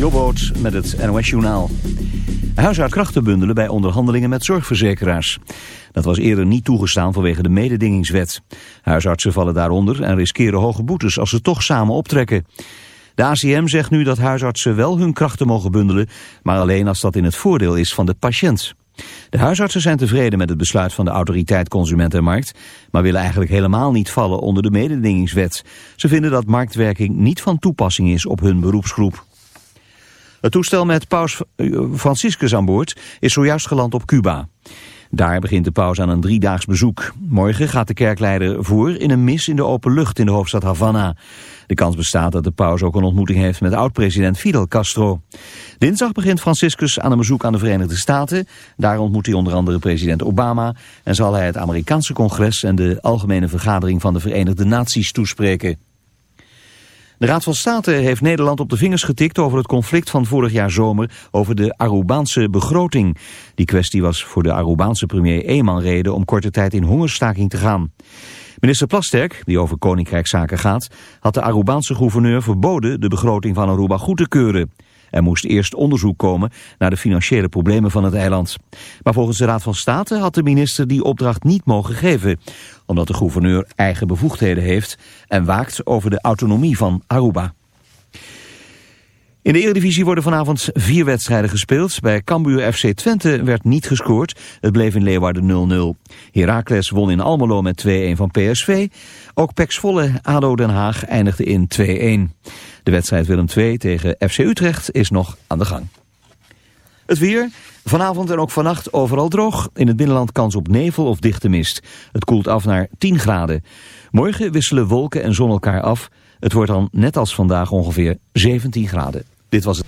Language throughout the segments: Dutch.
Jobboot met het NOS Journaal. Huisarts bundelen bij onderhandelingen met zorgverzekeraars. Dat was eerder niet toegestaan vanwege de mededingingswet. Huisartsen vallen daaronder en riskeren hoge boetes als ze toch samen optrekken. De ACM zegt nu dat huisartsen wel hun krachten mogen bundelen, maar alleen als dat in het voordeel is van de patiënt. De huisartsen zijn tevreden met het besluit van de autoriteit Consumentenmarkt, maar willen eigenlijk helemaal niet vallen onder de mededingingswet. Ze vinden dat marktwerking niet van toepassing is op hun beroepsgroep. Het toestel met paus Franciscus aan boord is zojuist geland op Cuba. Daar begint de paus aan een driedaags bezoek. Morgen gaat de kerkleider voor in een mis in de open lucht in de hoofdstad Havana. De kans bestaat dat de paus ook een ontmoeting heeft met oud-president Fidel Castro. Dinsdag begint Franciscus aan een bezoek aan de Verenigde Staten. Daar ontmoet hij onder andere president Obama... en zal hij het Amerikaanse congres en de Algemene Vergadering van de Verenigde Naties toespreken. De Raad van State heeft Nederland op de vingers getikt over het conflict van vorig jaar zomer over de Arubaanse begroting. Die kwestie was voor de Arubaanse premier eenmaal reden om korte tijd in hongerstaking te gaan. Minister Plasterk, die over koninkrijkszaken gaat, had de Arubaanse gouverneur verboden de begroting van Aruba goed te keuren. Er moest eerst onderzoek komen naar de financiële problemen van het eiland. Maar volgens de Raad van State had de minister die opdracht niet mogen geven, omdat de gouverneur eigen bevoegdheden heeft en waakt over de autonomie van Aruba. In de Eredivisie worden vanavond vier wedstrijden gespeeld. Bij Cambuur FC Twente werd niet gescoord. Het bleef in Leeuwarden 0-0. Heracles won in Almelo met 2-1 van PSV. Ook Pex Volle ADO Den Haag eindigde in 2-1. De wedstrijd Willem II tegen FC Utrecht is nog aan de gang. Het weer, vanavond en ook vannacht overal droog. In het binnenland kans op nevel of dichte mist. Het koelt af naar 10 graden. Morgen wisselen wolken en zon elkaar af. Het wordt dan net als vandaag ongeveer 17 graden. Dit was het.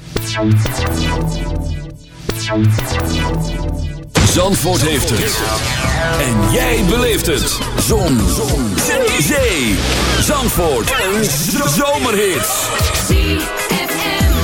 Zandvoort heeft het. En jij beleeft het. Zon. Zon. Zee. Zandvoort. Een zomerhit.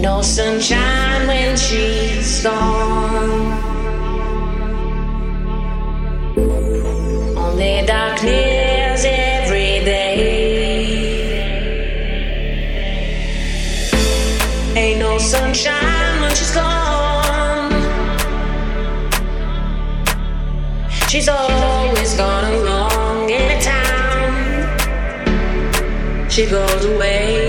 No sunshine when she's gone. Only darkness every day. Ain't no sunshine when she's gone. She's always gone along anytime she goes away.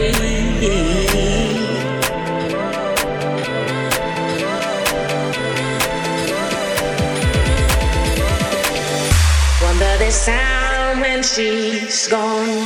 Sound when she's gone.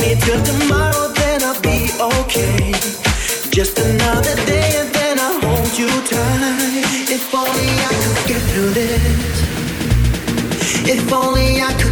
me till tomorrow, then I'll be okay. Just another day, and then I'll hold you tight. If only I could get through this. If only I could.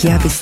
Hier bis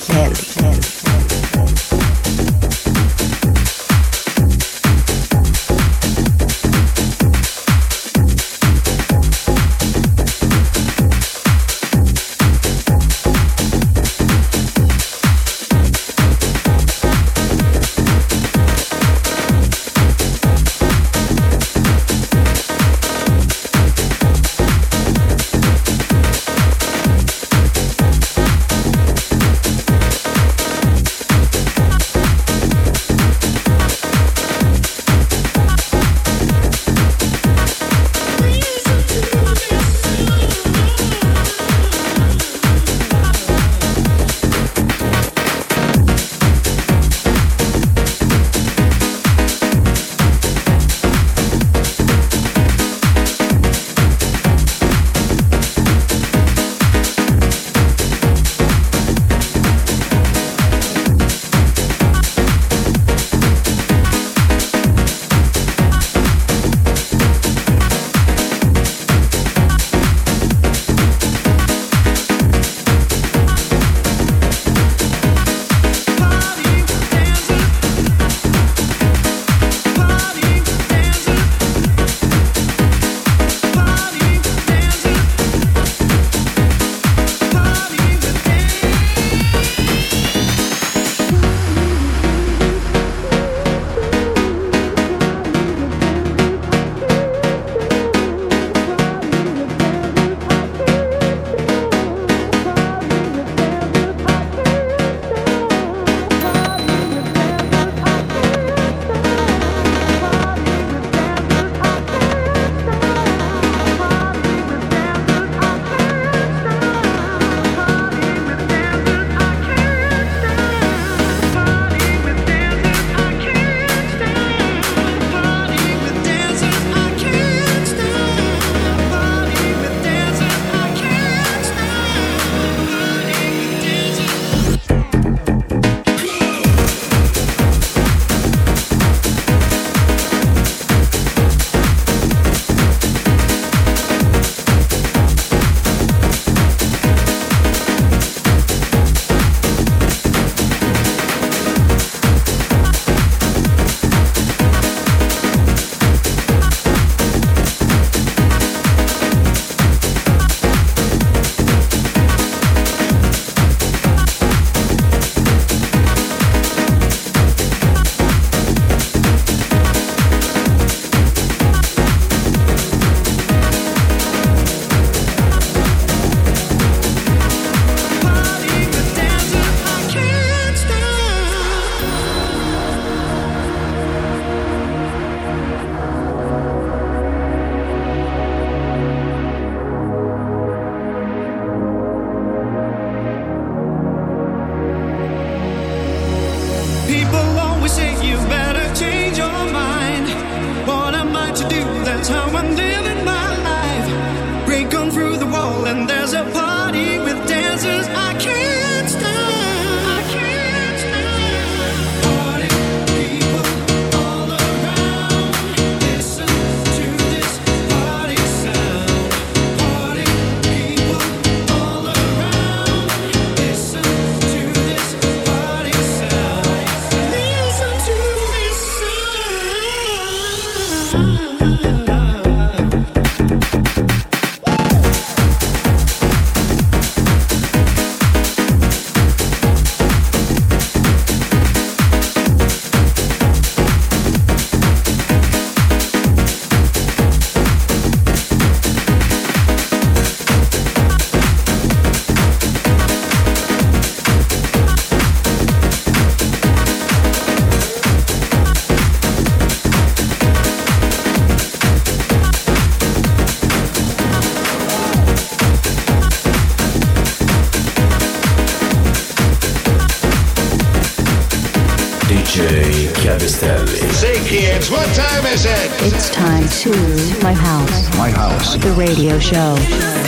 The radio show.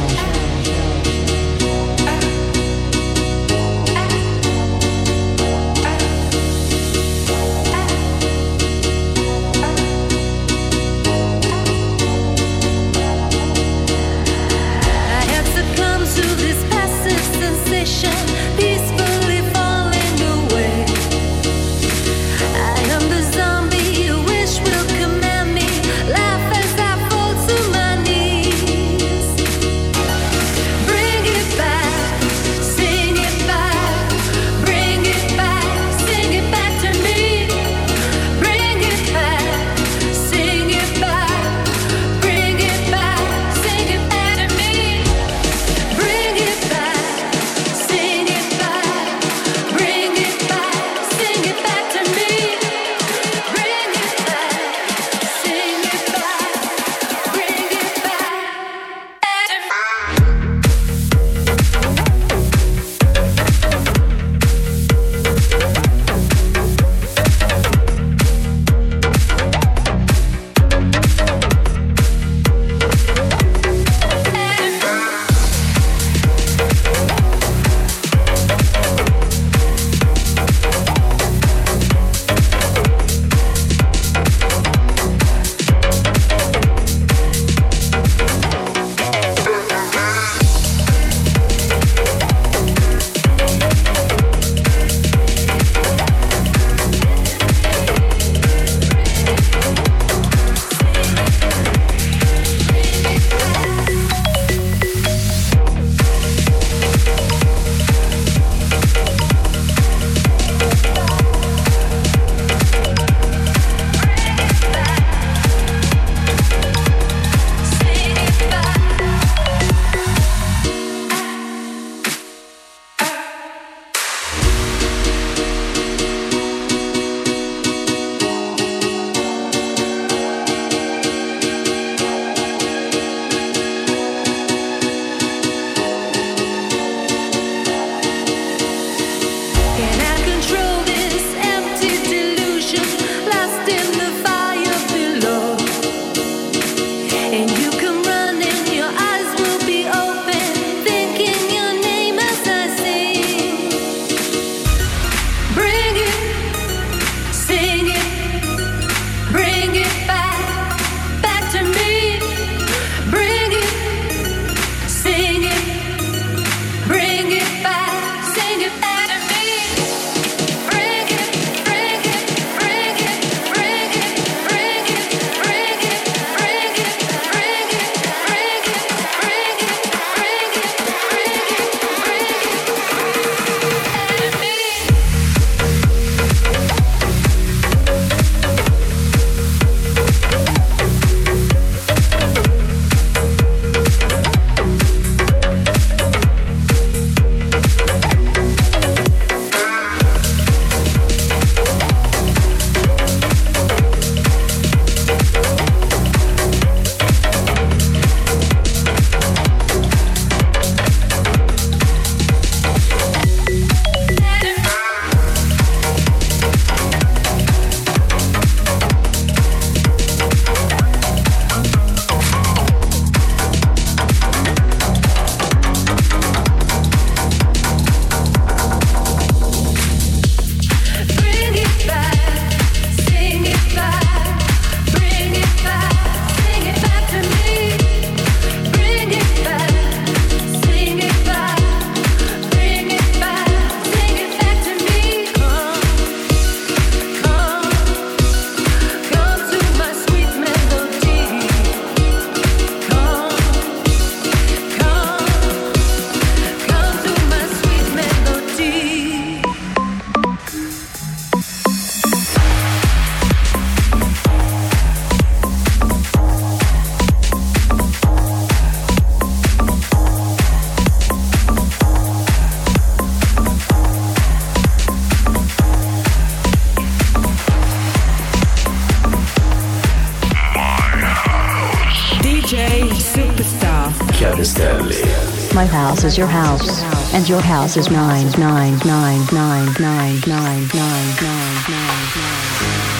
House is your house, and your house is mine, nine, nine, nine, nine, nine, nine, nine, nine,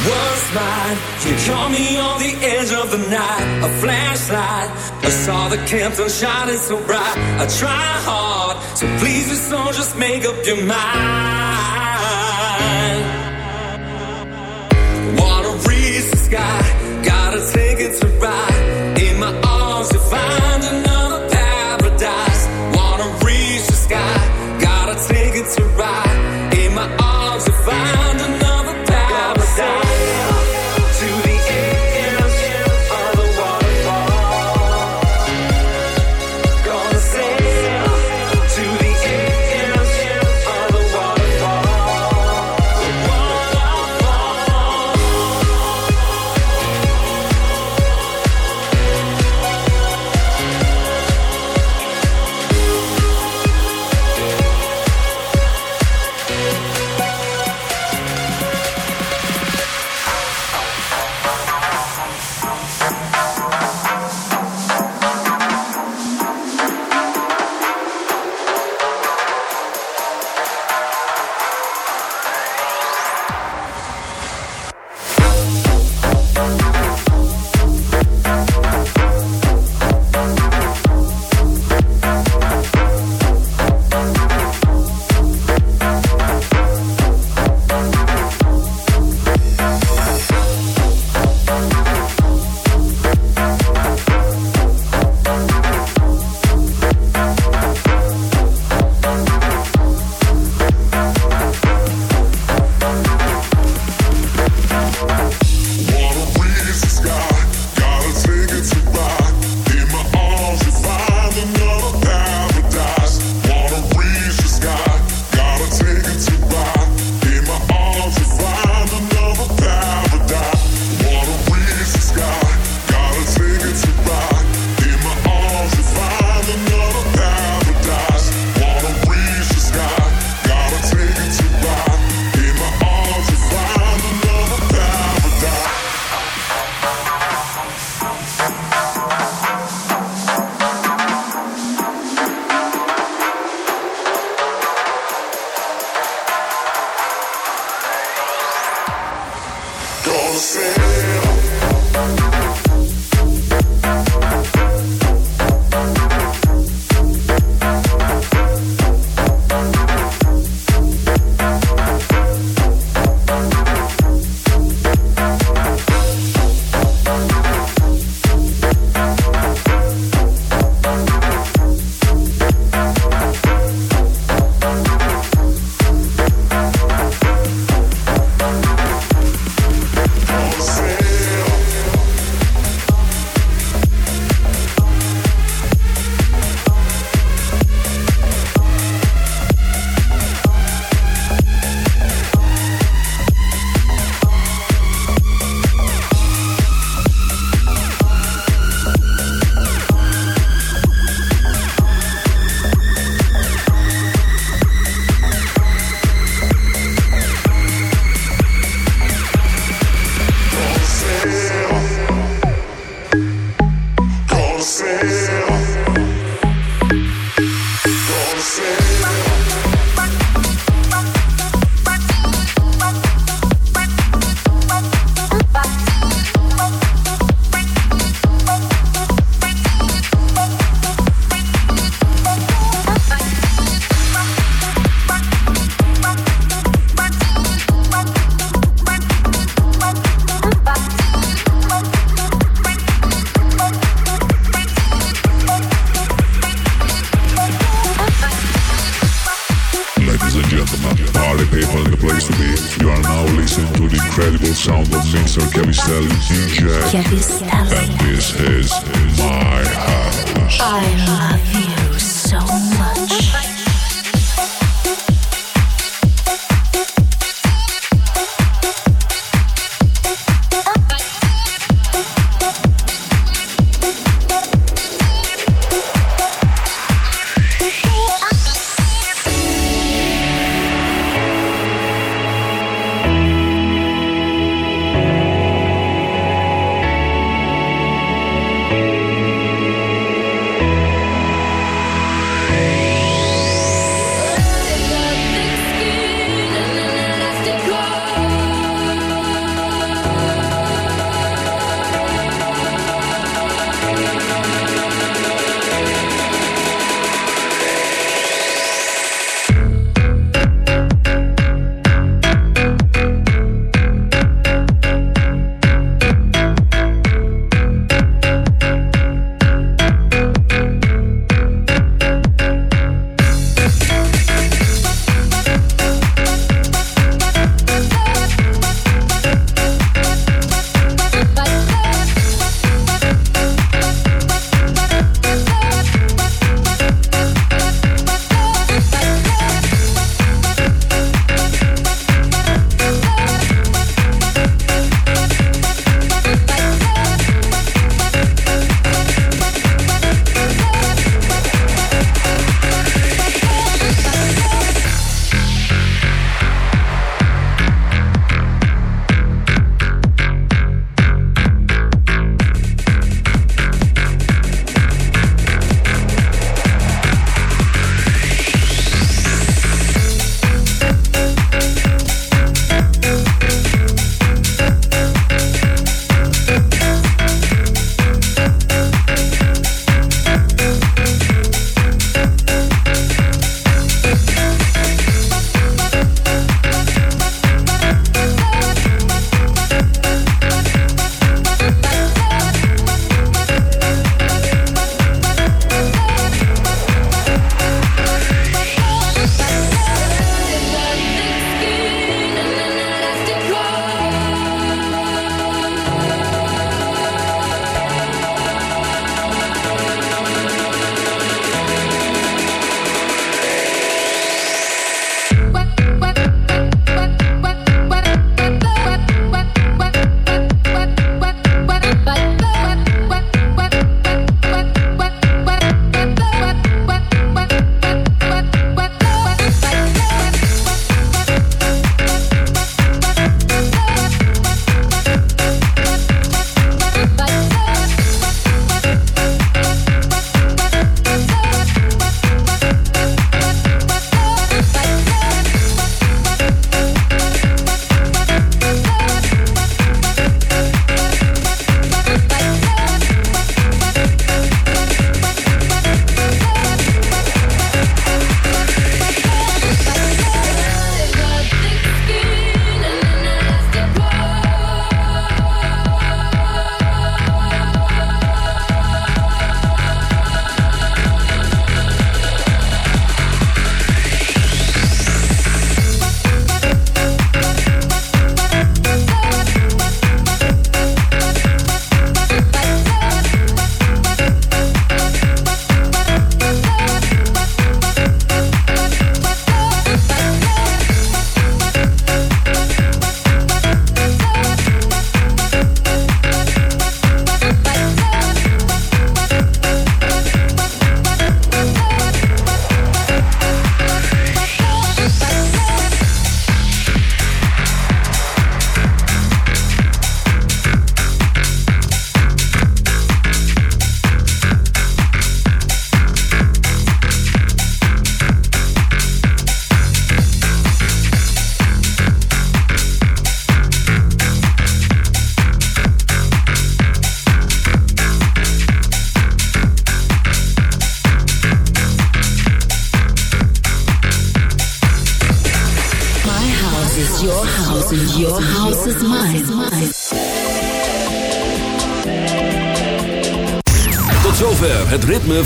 Was mine. You caught me on the edge of the night. A flashlight. I saw the Campton shining so bright. I try hard, so please, me so just make up your mind. Wanna reach the sky, gotta take it to ride. In my arms, you find